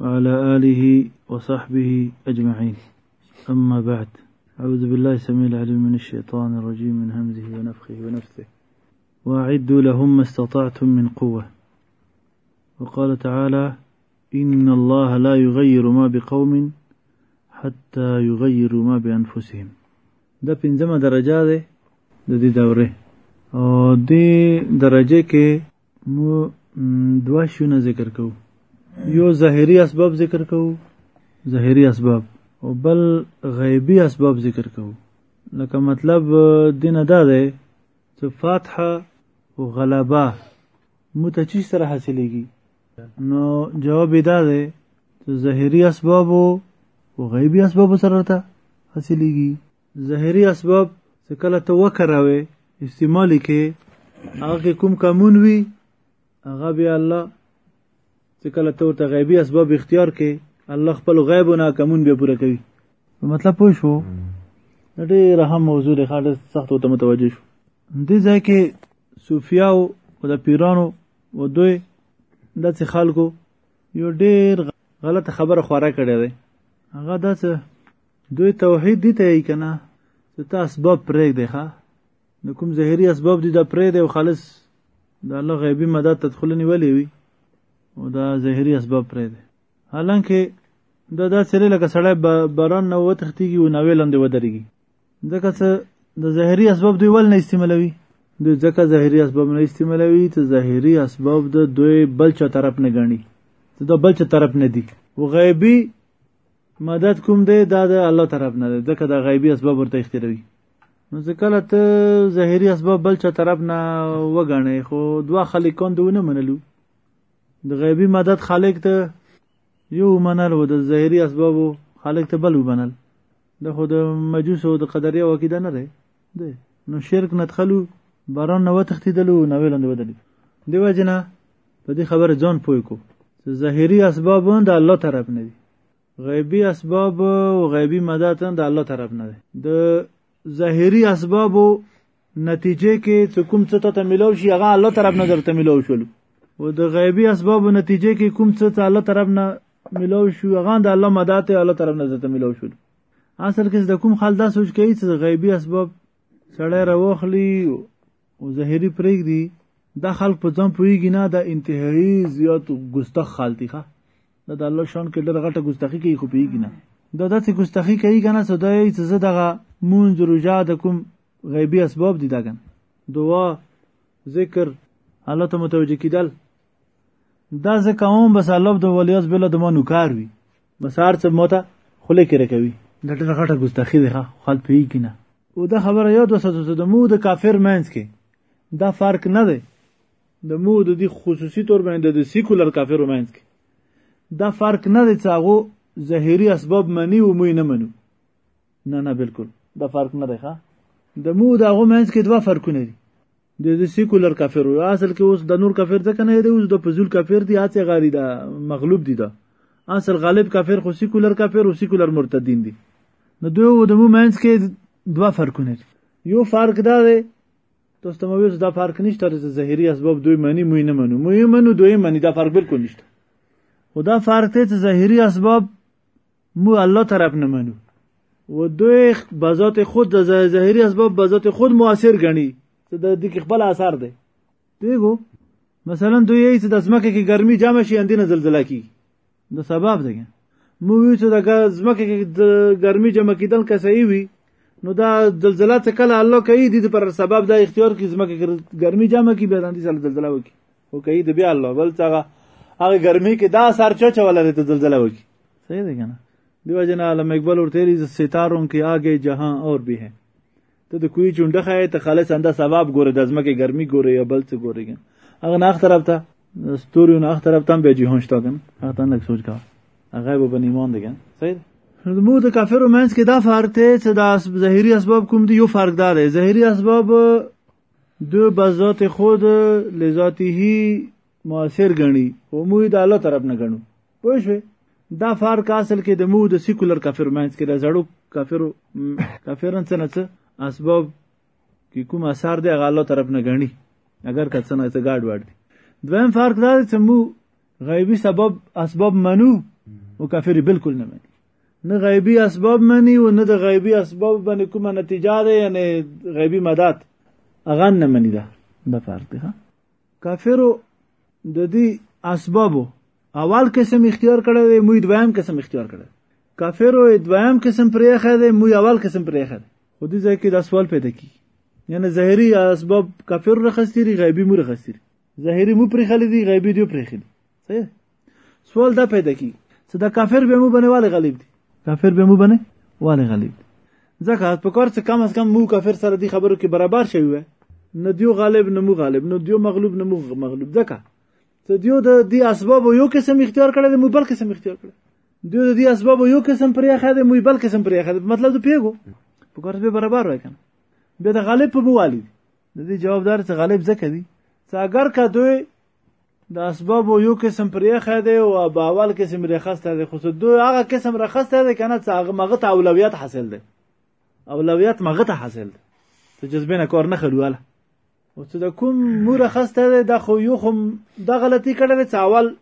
وعلى آله وصحبه أجمعين أما بعد أعوذ بالله سميع العليم من الشيطان الرجيم من همزه ونفخه ونفثه وأعدوا لهم ما استطعتم من قوة وقال تعالى إن الله لا يغير ما بقوم حتى يغيروا ما بأنفسهم بين زمان درجه ده د دې دورې او درجه مو دوه شونه ذکر کوو یو ظاهري اسباب ذکر کوو ظاهري اسباب او بل غیبي اسباب ذکر کوو لکه مطلب دینه دا دی چې فاتحه او غلبه مو ته چی سره حاصلېږي نو جواب دا دی چې ظاهري اسباب او غیبي اسباب سره ته حاصلېږي ظاهري اسباب چې کله ته وکراوې استعمالي کې هغه کې کوم کمون وي هغه بیا الله چې کله ته ورته غیبي اسباب اختیار کې الله خپل غیب نه کمون بیا پوره کوي مطلب پوه شو ډېر هم موضوع دی خاله سخت ته متوجه شو دې ځای کې صوفیا او د پیرانو و دوی داسې خلکو یو ډېر غلط خبره خوره کړې ده هغه داسې دوی توحید دي ته یې کنه چې ته اسباب پرېږدې ښه نو کوم ظاهري اسباب دي دا پرېږدې او خالص د الله غیبي مدد ته دخله نیولې وي او دا ظاهري اسباب پرېږدې حالانکه دا داسې دی لکه سړی باران نه وتښتېږي او ناوې لاندې ودرېږي ځکه څه د ظاهري اسباب دوی ول نه استعمالوي دوی ځکه ظاهري اسباب نه استعمالوي چې ظاهري اسباب د دوی بل چا طرف نه ګڼي چې دا بل چا طرف نه دي و غیبي مدد کوم دی دا د الله طرف نه دی ځکه دا غیبي اسباب ورته اختیاروي نو ځکه کله ته ظاهري اسباب بل چا طرف نه وګڼې خو دوه خالقان دوی نه منلو د غیبي مدد خالق ته یو منل و د ظاهري اسبابو خالق ته بل ومنل د خو د مجوسو د قدرې او عقیده نه دی دی نو شرک نه تخلو باران نه وتښتېدلو نه ویلند ودرېد دې وجې نه په دې خبره ځان پوه کو چې ظاهري اسباب هم د الله طرف نه دي غیبي اسباب او غیبي مدد هم د الله طرف نه دي د ظاهري اسبابو نتیجه کې چې کوم څه ته ملو شي هغه الله طرف نه درته ملو شول او د غیبي اسبابو نتیجه کې کوم څه ته الله طرف نه ملو شو هغه د الله مدد ته الله طرف نه درته ملو شول اصل کې د کوم خال دا سوچ کوي چې غیبي اسباب سړی راوخلي او ظاهري پرېږدي دا خلک په ځان پوهېږي نه دا انتهایي زیات ګستاخ خال دی ښه دا د الله شان کې ډېره غټه ګستاخي کوي خو پوهېږي نه دا داسې ګستاخي کوي که نه څه دا یې چې زه دغه مونځ روژه د کوم غیبي اسباب دي دا که دعا ذکر الله ته متوجه کېدل دا زه کوم بس الله د ولیاز بله د ما نوکار وي بس هر څه مو ته خوله کې رکوي دا ډېره غټه ګستاخي دی ښه خلک پوهېږي نه او دا خبره یاد وساتو چې د مو د کافر منځ کې دا فرق نه دی د مو د دې خصوصي طور باندې د سیکولر کافرو منځ کې دا فرق نه دی چې هغه ظاهري اسباب مني او موی نه منو نه نه بالکل دا فرق نه دی ښه د مو د هغه منځ کې دوه فرقونه دي د دې سیکولر کافر وي اصل کې اوس د نور کافر ځکه نه دی اوس د فضول کافر دی هڅه غاری دا مغلوب دی دا اصل غالب کافر خو سیکولر کافر او سیکولر مرتدین دي نو دوی د مو مینس کې دوا فرقونه دي یو فرق دا دی تاسو ته موږ دا فرق نشته چې ظاهري اسباب دوی معنی مو نه منو مو یې منو دوی معنی دا فرق بالکل نشته خدا فرق ته چې ظاهري اسباب مو الله طرف نه منو و دوی به ذات خود د ظاهري اسباب به ذات خود موثر غني چې د دې خپل اثر دی دیګو مثلا دوی یې چې د ځمکه کې ګرمي جامه شي اندینه زلزلہ کی د سبب دی مو وی چې د ځمکه کې د ګرمي جمع کیدل که صحیح وي نو دا زلزلہ څه کله الله کوي د پر سبب دا اختیار کی ځمکه کې ګرمي جمع کی به د اندی زلزلہ وکي او کوي د بیا الله بل څنګه هغه ګرمي کې دا سر چا چولره ته زلزلہ وکي صحیح دی کنه دیو جن عالم اقبال اور تیری ستاروں کی آگے جہاں اور بھی ہے ته د کوی چونډه خای ته خالص انده سبب ګوره د ځمکه ګرمي ګوره یا بل څه ګوره کنه هغه نه اخ طرف ته ستوري نه اخ طرف ته به جهان شتا کنه هغه ته نه سوچ کا هغه به بن ایمان دی کنه صحیح مو د کافرو منځ کې دا فرق دی چې دا ظاهري اسباب کوم دی یو فرق دار دی ظاهري اسباب د بذات خود لذاته موثر غني او موږ د الله طرف نه غنو پوه شئ دا فرق اصل کې د مو د سیکولر کافر مینس کې د زړو کافرو کافرن څه نه څه اسباب کې کوم اثر دی هغه الله طرف نه غني اگر که څه نه څه ګاډ وړ دي دویم فرق دا چې مو غیبی سبب اسباب منو او کافر بالکل نه مني نه غیبی اسباب مني او نه د غیبی اسباب باندې کومه نتیجه ده یعنی غیبی مدد اغان نه مني دا د فرق دی کافرو د دې اسبابو اول قسم اختیار کړی دی موږ دویم قسم اختیار کړی کافرو دویم قسم پرې ښه دی موږ اول قسم پرې ښه دی خو دې ځای کې دا سوال پیدا کی یعنی ظاهری اسباب کافر رخصتيري غیبی مو رخصتيري ظاهری مو پرې خلې دي غیبی دی پرې خلې صحیح سوال دا پیدا کی چې دا کافر به مو بنه والي غالب دي کافر به مو بنه والي غالب دي ځکه په کار څه کم از کم مو کافر سره دی خبرو کې برابر شوی وي نه دیو غالب نه مو غالب نه دیو مغلوب نه مو مغلوب ځکه ته دیو د دې اسباب یو قسم اختیار کړل مو بل قسم اختیار کړل دیو د دې اسباب یو قسم پرې خاله مو بل قسم پرې خاله مطلب ته پیګو په کار به برابر وای کنه به د غالب په بوالي د دې جوابدار څه غالب ځکه دی څه اگر که دوی د اسبابو یو قسم پرېښی دی او باول قسم رخصته دی خو دوی هغه قسم رخصته دی که نه څه هغه مغه ته اولویت حاصل دی اولویت مغه ته حاصل دی ته جذبې نه کار نه خلي واله او څه د کوم مور خسته ده د خو یو خو د غلطي کړل چې اول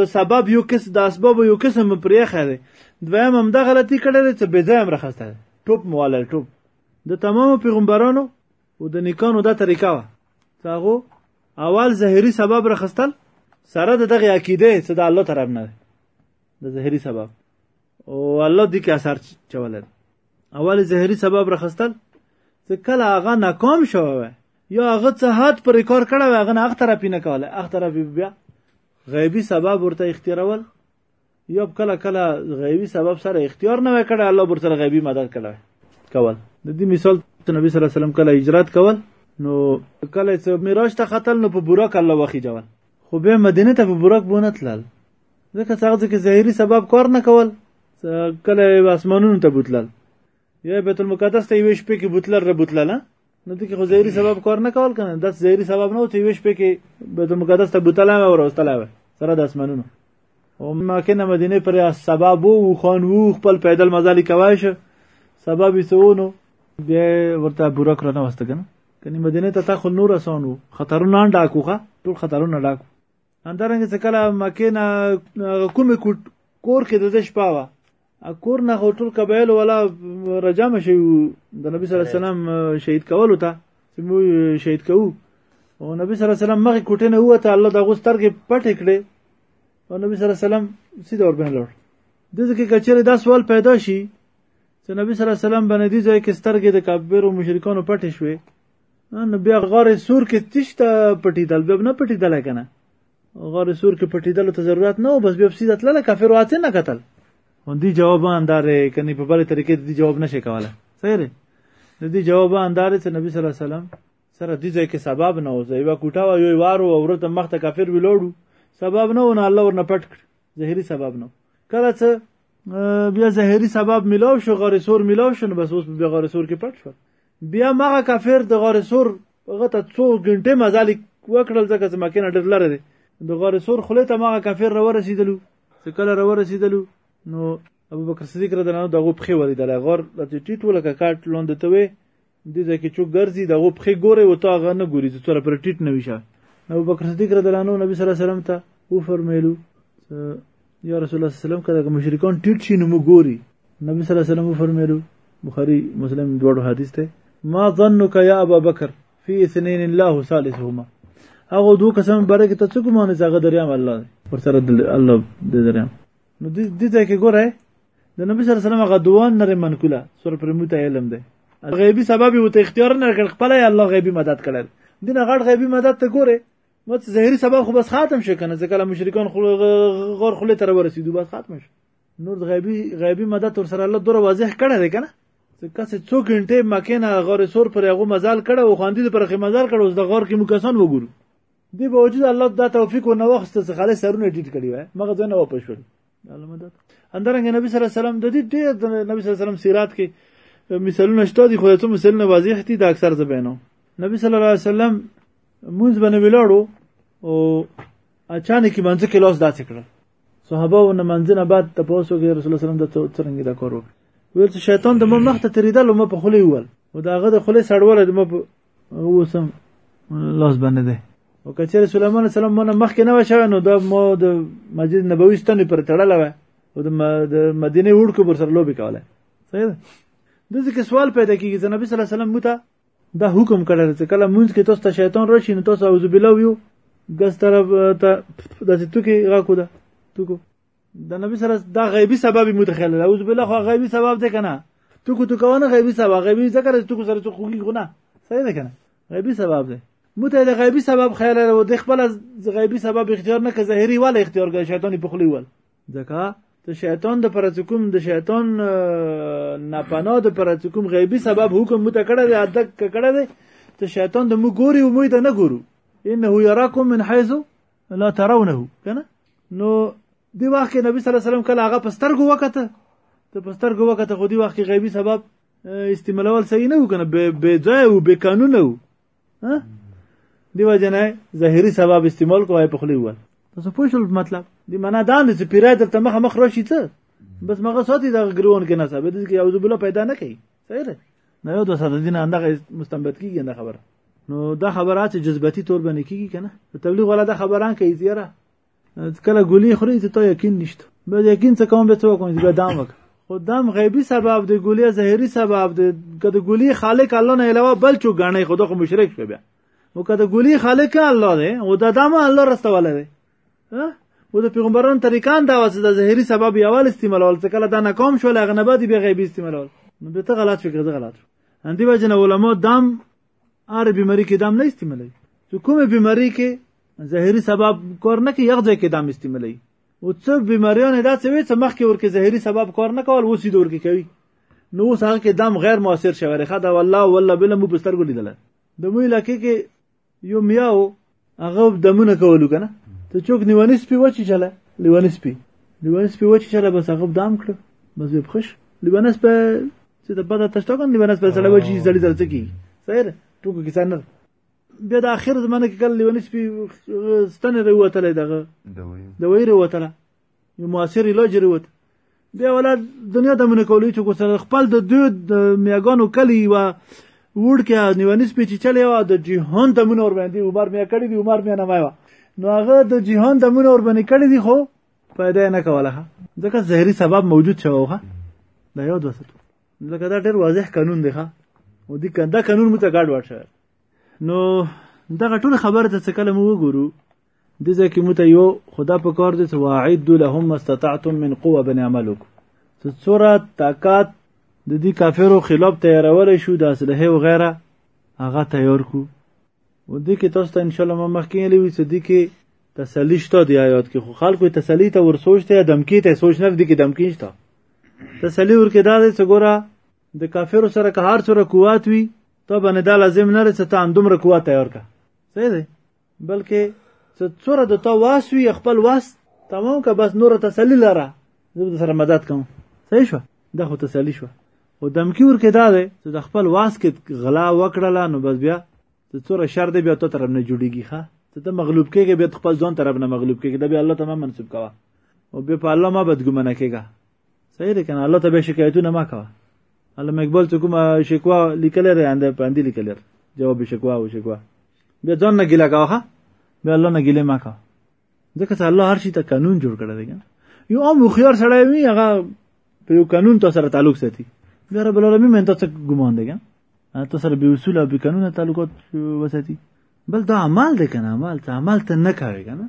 د سبب یو کس د اسباب یو قسم پرې خره دویم هم د غلطي کړل چې به ځای هم راخسته ټوپ مواله ټوپ د تمام پیغمبرانو او د نیکانو دا طریقه وا هغه اول ظاهري سبب رخصتل سره د دغه عقیده چې د الله طرف نه د ظاهري سبب او الله دې کې اثر چولل اول ظاهري سبب رخصتل چې کله هغه ناکام شوه یا هغه څه حد پر کار کړه هغه نه اخ طرف نه کوله اخ طرف بیا غیبی سبب ورته اختیارول یا کله کله غیبی سبب سره اختیار نه کړی الله بر سره غیبی مدد کړی کول د دې مثال ته نبی صلی الله علیه وسلم کله هجرت کول نو کله چې میراج ته ختل نو په بوراک الله وخی جوړ خو به مدینه ته په بوراک بونه تلل ځکه څنګه چې ظاهری سبب کار نه کول کله اسمانونو ته بوتلل یو بیت المقدس ته یوې شپې کې بوتلر را بوتلله نو دې کې خو ظاهري سبب کار نه کول کنه داس ظاهري سبب نه و چې یوې شپې کې بیت المقدس ته بوتله مې وروستله وه سره د اسمانونو او مکه نه مدینه پر سبب وو خان وو خپل پیدل مزالي کوي شه سبب یې سونو بیا ورته بورا کړه نه وسته کنه کني مدینه ته تا خو نور اسانو خطرونه ډاکوخه ټول خطرونه ډاکو همدارنګه چې کله مکې نه کومې کور کې د ده شپه وه کور نه خو ټول قبایل ولا رجامه شوي وو د نبي صلی الله علیه وسلم شهید کولو ته چې موږ شهید کوو او نبي صلی الله علیه وسلم مخې کوټې نه ووته الله د هغو سترګې پټې کړې او نبي صلی الله علیه وسلم سیده ورباندې لاړ دلته کې که چېرې دا سوال پیدا شي چې نبي صلی الله علیه وسلم باندې دې ځای کې سترګې د کافرو مشرکانو پټې شوې نو بیا غار سور کې تیش ته پټیدل بیا نه پټیدل کنه غار سور کې پټیدل ته ضرورت نه و بس بیا سیده تلل کافر واته نه قتل دی جواب اندار کني په بل طریقې دی جواب نشي کوله صحیح دی دی جواب اندار چې نبی صلی الله علیه وسلم سره دی ځکه سبب نه و یو کوټه و یو وار او ورته مخ ته کافر ویلوړو سبب نه و نه الله ورنه پټ کړ ظاهري سبب نه کله چې بیا ظاهري سبب ملاو شو غار سور ملاو شو نو بس اوس بیا غار سور کې پټ شو بیا مغه کافر د غار سور هغه ته څو غنټې مزال وکړل ځکه چې مکه نه ډېر لره دی د غار سور خله ته مغه کافر را ورسېدلو چې کله را ورسېدلو نو ابو بکر صدیق رضی الله عنه دغه پخې ولیدل غار د ټیټ ولکه کاټ لوند ته وي د ځکه چې ګرځي دغه پخې ګوره او تا غنه ګوري چې تر پر ټیټ نه ویشه ابو بکر صدیق رضی الله عنه نبی صلی الله علیه وسلم ته و فرمایلو یا رسول الله صلی الله علیه وسلم که مشرکان ټیټ شي نو موږ ګوري نبی صلی الله علیه وسلم فرمایلو بخاری مسلم دواړو حدیث ته ما ظنك يا ابا بکر في اثنين الله ثالثهما هغه دوه کسان بره کې ته څه کومه نه ځغه دریم الله ورسره الله دې دریم نو دې دې ته کې ګوره د نبی صلی الله علیه وسلم غدوان نری منکوله سور پر موته علم ده غیبی سبب وته اختیار نه کړ خپل الله غیبی مدد کړل دین غړ غیبی مدد ته ګوره نو ته ظاهري سبب خو بس خاتم شو کنه ځکه مشرکان خو غور خله تر ورسېدو بس خاتم شو نور غیبی غیبی مدد تر سره الله دوره واضح کړه دی کنه ځکه چې څو غنټې مکه نه غور سور پر هغه مزال کړه او خواندې پر هغه مزال کړه اوس د غور کې مو کسان وګورو دی باوجود الله دا توفیق و نه وخت څخه خالص سرونه ډیټ کړی وای مغه ځنه واپس شول اندرنګ نبی صلی الله علیه وسلم د دې ډېر د نبی صلی الله علیه وسلم سیرات کې مثالونه شته دي خو څه مثالونه واضح دي د اکثر زبینو نبی صلی الله علیه وسلم مونږ باندې ولاړو او اچانک کې منځ کې لاس داسې کړل صحابه او منځنه بعد د پوسو کې رسول الله صلی الله علیه وسلم د څنګه دا کارو ویل چې شیطان د مو مخ ته تریدل او مو په خله ویل او دا هغه د خله سړول د مو اوس هم لاس باندې دی او که چېرې سلیمان علیه السلام مونه مخکې نه وه شوی نو دا ما د مسجد نبوي ستنې پر تړلی وه او د مدینې وړکو پر سره لوبې کوله صحیح ده داسې کې سوال پیدا کېږي چې نبي صلی الله علیه وسلم موته دا حکم کړی چې کله مونځ کې تاسو ته شیطان راشي نو تاسو اعوذ بالله ویو ګس طرف ته داسې توکي غاکو ده توکو د نبی سره دا غیبی سبب مو تخیل اعوذ بالله خو غیبی سبب ده کنه تو کو تو کونه غیبی سبب غیبی ذکر تو کو سره تو خوږی غونه صحیح ده کنه غیبی سبب ده مو ته د غیبی سبب خیال له د خپل غیبی سبب اختیار نه که ظاهری ولا اختیار کوي شیطان په خلی ول ځکه ته شیطان د پر کوم د شیطان نه پناه د پر کوم غیبی سبب حکم مو ته کړه د ادک کړه ده ته شیطان د مو ګوري او مو ته نه ګورو انه یراکم من حيث لا ترونه کنه نو دی وخت کې نبی صلی الله علیه وسلم کله هغه په سترګو وکته ته په سترګو وکته خو دی وخت کې غیبي سبب استعمالول صحیح نه وکنه به ځای او به قانون وو ها دی وجنه ظاهري سبب استعمال کوی په خلی ول تاسو پوه شول مطلب دی معنا دا نه چې پیرای درته مخ مخ راشي ته بس مغه ساتي دا ګرون کې نه صاحب دې کې اعوذ بالله پیدا نه کوي صحیح ده نه یو د ساده دین اندغه مستنبت کیږي نه خبره نو دا خبرات جذباتي تور باندې کیږي کنه تبلیغ ولا دا خبران کوي زیره کله ګولې خوري ته ته یقین نشته به یقین څه کوم به څه کوم به دام وک خدام غیبی سبب دی ګولې ظاهری سبب دی کله ګولې خالق الله نه علاوه بل چو غنې خدا خو مشرک شوی بیا او کله ګولې خالق الله دی او دا دام الله رسته ولا دی و د پیغمبرانو طریقان دا واسه د ظاهري سبب یوال استعمالول څه کله دا ناکام شول هغه نه بعد بیا غیبي استعمالول نو به ته غلط فکر ده غلط اندی وجنه علما دم ار بیماری کې دم نه استعمالوي چې کومه بیماری کې ظاهري سبب کار نه کوي یو ځای کې دم استعمالوي او څه بیماریان دا څه وي چې مخکې ورکه ظاهري سبب کار نه کول وسی دور کې کوي نو اوس هغه کې دم غیر موثر شوی رخه دا والله والله بل مو بستر ګو لیدل د مو علاقې کې یو میاو هغه دمونه کولو کنه ته چوک نیوانی سپی وچی چله لیوانی سپی لیوانی سپی وچی چله بس هغه دام کړو بس به خوش لیوانی سپی چې د بده تشته کوم لیوانی سپی سره وچی زړی زړی کی سیر ټوکو کې څنګه بیا د اخر زمانه کې کله لیوانی سپی ستنه وروتله دغه د ویره وتله یو موثر علاج وروت بیا ولا دنیا ته من کولی چې ګوسره خپل د دوی د میګانو کلی و وړ کې نیوانی سپیچ چلی و د جهان ته من اور باندې عمر میا کړی دی عمر میا نه وای نو هغه د جهان ته من اور باندې کړی دی خو پیدا نه کوله ځکه زهري سبب موجود شوه دا یاد وساتو ځکه دا ډېر واضح قانون دی ښه او دې دا قانون مو ته ګډ وډ شوی نو دغه ټول خبره ته څه کله مو وګورو دې ځای کې موته یو خدا په کار دی چې واعدو لهم ما استطعتم من قوه بنې عمل وکړو چې څوره طاقت د دې کافرو خلاف تیارولی شو د اسلحې او غیره هغه تیار کړو و دې کې تاسو ته انشاءالله ما مخکې ویلي وي چې دې کې تسلی شته د آیات کې خو خلکو تسلی ته ورسوچ ته دمکی ته سوچ نه دي کې دمکی شته تسلی ورکې دا دی چې ګوره د کافرو سره که هر څوره قوت وي ته باندې دا لازم نه رسې ته همدومره قوت تیار کړه صحیح دی بلکې څه څوره د تا واس وي خپل واس تمام که بس نور تسلی لره زه به سره مدد کوم صحیح شو دا خو تسلی شو او دمکی ورکې دا دی چې د خپل واس کې غلا وکړله نو بس بیا څه څوره شر دی بیا ته طرف نه جوړیږي ښه ته ته مغلوب کېږي بیا خپل ځان طرف نه مغلوب کېږي دا بیا الله ته ما منسوب کوه او بیا په الله ما بدګمنه کېږه صحیح دی کنه الله ته به شکایتونه ما کوه الله مقبول څه کومه شکوا لیکلې ده انده باندې لیکلې جواب شکوا او شکوا بیا ځان نه ګیله کاوه بیا الله نه ګیله ما کا ځکه چې الله هر شي ته قانون جوړ کړی دی یو عام خيار سړی وي هغه په یو قانون ته سره تعلق ساتي بیا رب العالمین من ته ګمان دی ته سره به اصول او به قانون تعلقات وساتي بل دا عمل دی کنه عمل ته عمل ته نه کوي کنه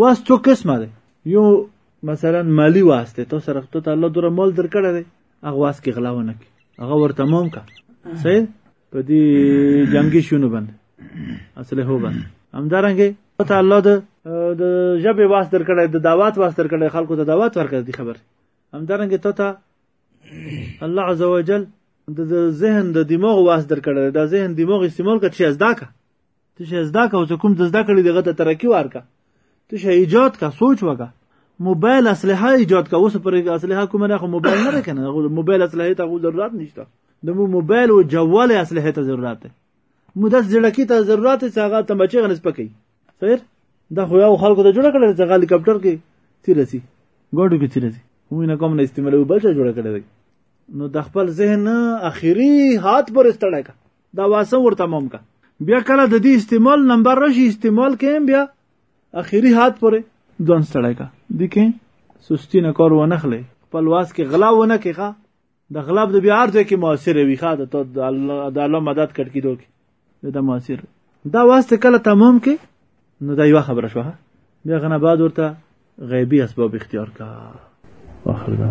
واس څو قسمه دی یو مثلا مالی واس دی تو سره ته الله دوره مال درکړی دی هغه واس کې غلا ونه کړي هغه ورته مام کا صحیح په دې جنگي شونو باندې اصله هو باندې همدارنګه ته الله د د ژبې واس درکړی د دعوت واس درکړی خلکو ته دعوت ورکړي دي خبر همدارنګه ته ته الله عزوجل د ذهن د دماغ واس درکړی دا ذهن دماغ استعمال کړي چې زده کړه ته شي زده کا او څه کوم د زده کړې دغه ته ترقی ورکا ته شي ایجاد کا سوچ وکا موبایل اسلحه ایجاد کا اوس پر اسلحه کوم نه خو موبایل نه کنه موبایل اسلحه ته ضرورت نشته د موبایل او جوال اسلحه ته ضرورت ده مو د زړکی ته ضرورت څه هغه تمبچې غنس پکې خیر دا خو یو خلکو ته جوړ کړل چې هلیکاپټر کې تیرسي ګاډو کې تیرسي هم نه کوم نه استعمالوي بل څه جوړ کړل نو د خپل ذهن اخیری هات پر استړای کا دا واسه ور تمام کا بیا کله د دې استعمال نمبر راشي استعمال کیم بیا اخیری حد پورې ځان ستړی کا دي کې سستی نه کار ونه خلې خپل واس کې غلا ونه کې ښا د غلب د بیا ارزه کې موثر وي ښا د د الله مدد کټ کې دوی دا موثر دا واسطه کله تمام کې نو دا یو خبره شوه بیا غنه بعد ورته غیبی اسباب اختیار کا واخر دا